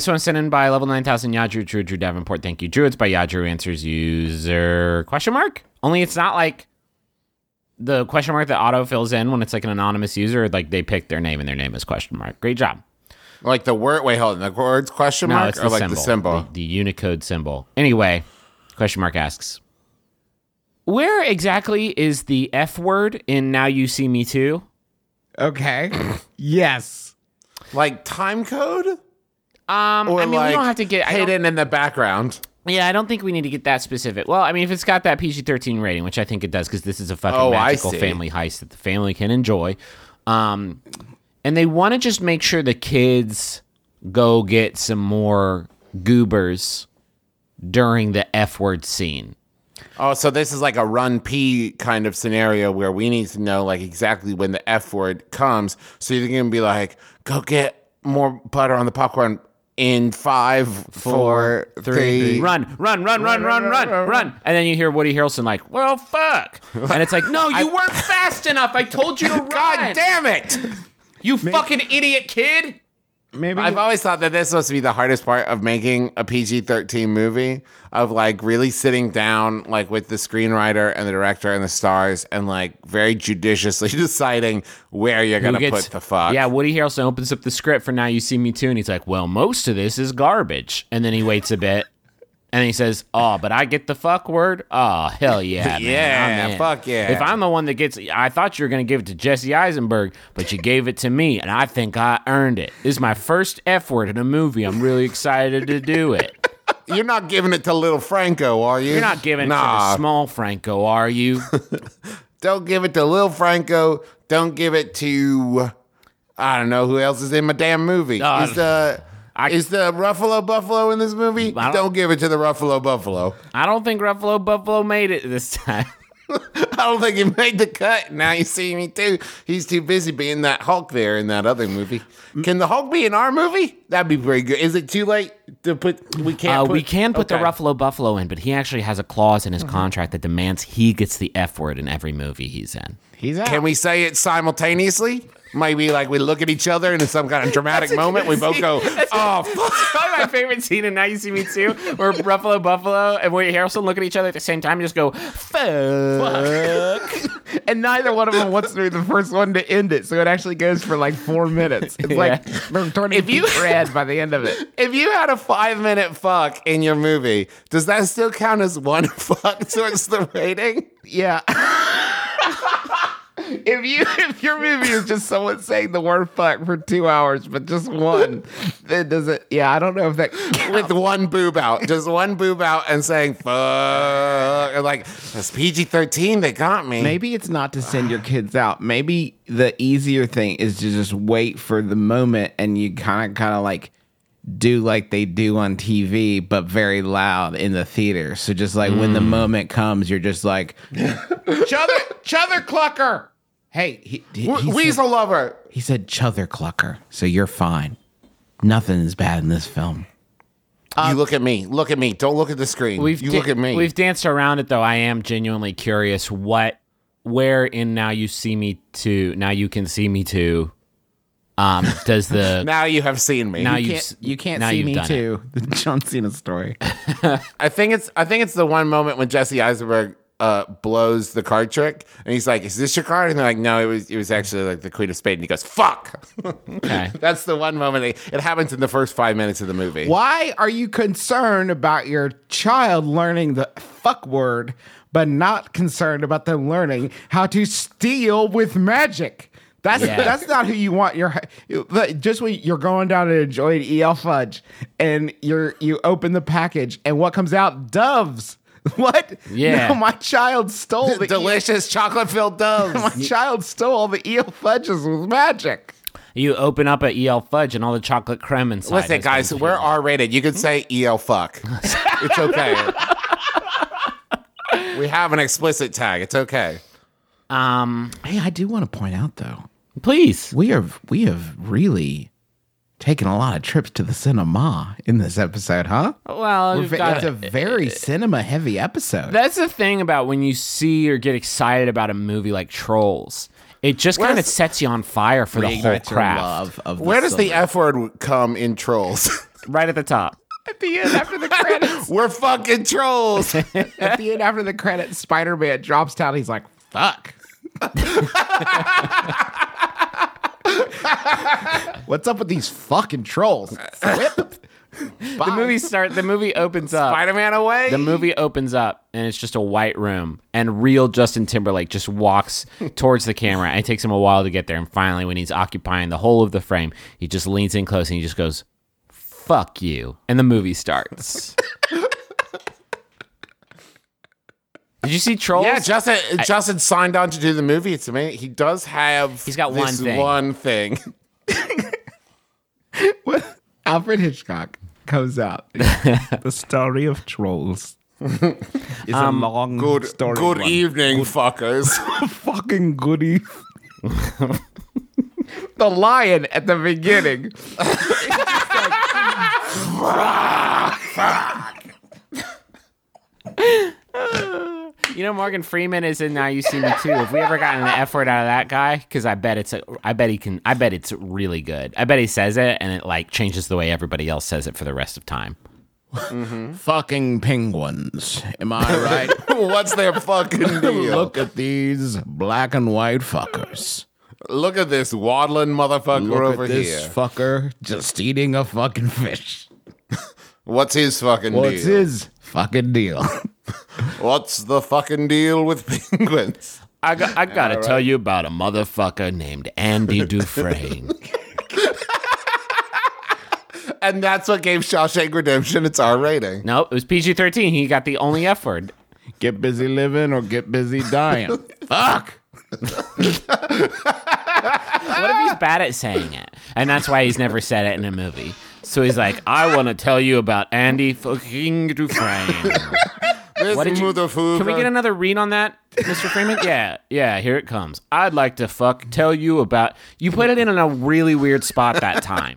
This one's sent in by level 9000 Yahoo Drew Drew Davenport. Thank you, Drew. It's by Yahoo Answers user question mark. Only it's not like the question mark that auto fills in when it's like an anonymous user. Like they pick their name and their name is question mark. Great job. Like the word. Wait, hold on. The words question No, mark it's or the like symbol, the symbol. the, the Unicode symbol. Anyway, question mark asks, where exactly is the F word in Now You See Me Too? Okay. yes. Like time code. Um, Or I mean, like we don't have to get. Hidden in the background. Yeah, I don't think we need to get that specific. Well, I mean, if it's got that PG thirteen rating, which I think it does, because this is a fucking Oh, magical family heist that the family can enjoy, um, and they want to just make sure the kids go get some more goobers during the F word scene. Oh, so this is like a run P kind of scenario where we need to know like exactly when the F word comes. So you're gonna be like, go get more butter on the popcorn in five, four, three. Run, run, run, run, run, run, run, and then you hear Woody Harrelson like, "Well, fuck," and it's like, "No, you weren't fast enough. I told you to run. God damn it! you fucking idiot kid." Maybe I've always thought that this was supposed to be the hardest part of making a PG 13 movie of like really sitting down like with the screenwriter and the director and the stars and like very judiciously deciding where you're gonna gets- put the fuck. Yeah, Woody Harrelson opens up the script for Now You See Me Too, and he's like, "Well, most of this is garbage." And then he waits a bit, and he says, "Oh, but I get the fuck word. Oh, hell yeah, man. Yeah, I'm in. fuck yeah. If I'm the one that gets, I thought you were gonna give it to Jesse Eisenberg, but you gave it to me, and I think I earned it. This is my first F word in a movie. I'm really excited to do it. You're not giving it to little Franco, are you? You're not giving it to nah. small Franco, are you? Don't give it to Lil Franco. Don't give it to I don't know who else is in my damn movie. Uh, is the I- is the Ruffalo Buffalo in this movie? I Don't, don't- give it to the Ruffalo Buffalo. I don't think Ruffalo Buffalo made it this time. I don't think he made the cut. Now you see me too. He's too busy being that Hulk there in that other movie. Can the Hulk be in our movie? That'd be very good. Is it too late to put? We can't. Uh, put, we can put Okay. the Ruffalo Buffalo in, but he actually has a clause in his contract that demands he gets the F word in every movie he's in. he's out. Can we say it simultaneously? Maybe like we look at each other and in some kind of dramatic moment we both go, "Oh, fuck." Probably my favorite scene in Now You See Me Too, where Ruffalo Buffalo buffalo, and Woody Harrelson look at each other at the same time and just go, fuck. and neither one of them wants to be the first one to end it, so it actually goes for like four minutes. It's like turning If you- red by the end of it. If you had a five minute fuck in your movie, does that still count as one fuck towards the rating? Yeah. If you if your movie is just someone saying the word fuck for two hours, but just one, then does it? Yeah, I don't know if that. With one boob out, just one boob out and saying fuck. And like, it's PG 13, they got me. Maybe it's not to send your kids out. Maybe the easier thing is to just wait for the moment and you kind of kind of like do like they do on TV, but very loud in the theater. So just like when the mm. moment comes, you're just like, Chother, Chother Clucker. Hey, he, he, W- he said, Weasel lover. he said Chother Clucker, so you're fine. Nothing is bad in this film. you look at me. Look at me. Don't look at the screen. We've you da- look at me. We've danced around it though. I am genuinely curious what, where in Now You See Me Too, Now You Can See Me Too, um, does the now you have seen me. now You you can't, you can't now see me done it. too. The John Cena story. I think it's I think it's the one moment when Jesse Eisenberg uh, blows the card trick, and he's like, "Is this your card?" And they're like, "No, it was it was actually like the Queen of Spades." And he goes, "Fuck." Okay. That's the one moment. It, it happens in the first five minutes of the movie. Why are you concerned about your child learning the fuck word, but not concerned about them learning how to steal with magic? That's Yeah. that's not who you want. Your just when you're going down to enjoy EL fudge, and you're you open the package, and what comes out? Doves. What? Yeah. No, my child stole the Delicious chocolate filled doves. my child stole all the EL fudges with magic. you open up a EL fudge and all the chocolate creme inside. Listen, has guys, we're peeled. R rated. You can say EL fuck. it's okay. we have an explicit tag. It's okay. Um, Hey, I do want to point out though, please. we have we have really taken a lot of trips to the cinema in this episode, huh? Well, We're we've got it's a very cinema heavy episode. That's the thing about when you see or get excited about a movie like Trolls. It just kind of sets you on fire for the whole Reignites craft. love of the Where does the. F word come in Trolls? right at the top. At the end, after the credits, We're fucking trolls. at the end, after the credits, Spider Man drops down. He's like, "Fuck." What's up with these fucking trolls? Flip. The movie start. The movie opens up. Spider Man away. The movie opens up and it's just a white room, and real Justin Timberlake just walks towards the camera. And it takes him a while to get there, and finally, when he's occupying the whole of the frame, he just leans in close and he just goes, "Fuck you," and the movie starts. Did you see Trolls? Yeah, Justin. Justin signed on to do the movie. It's amazing. He does have. He's got this one thing. One thing. What? Alfred Hitchcock comes out. the story of trolls is a um, long Good. story. good one. evening, fuckers. fucking goody. the lion at the beginning. You know Morgan Freeman is in Now You See Me Too. Have we ever gotten an F word out of that guy? Because I bet it's a, I bet he can. I bet it's really good. I bet he says it and it like changes the way everybody else says it for the rest of time. Mm-hmm. Fucking penguins. Am I right? What's their fucking deal? Look at these black and white fuckers. Look at this waddling motherfucker Look over at this here. fucker just eating a fucking fish. What's his fucking What's deal? his fucking deal? What's the fucking deal with penguins? I got, I gotta tell you about a motherfucker named Andy Dufresne. And that's what gave Shawshank Redemption its R rating. nope, it was PG thirteen. He got the only F word. get busy living or get busy dying. Fuck. What if he's bad at saying it, and that's why he's never said it in a movie? So he's like, I want to tell you about Andy fucking Dufresne. This What did you? Can we get another read on that, Mr. Freeman? yeah, yeah. Here it comes. I'd like to fuck tell you about. You put it in a really weird spot that time.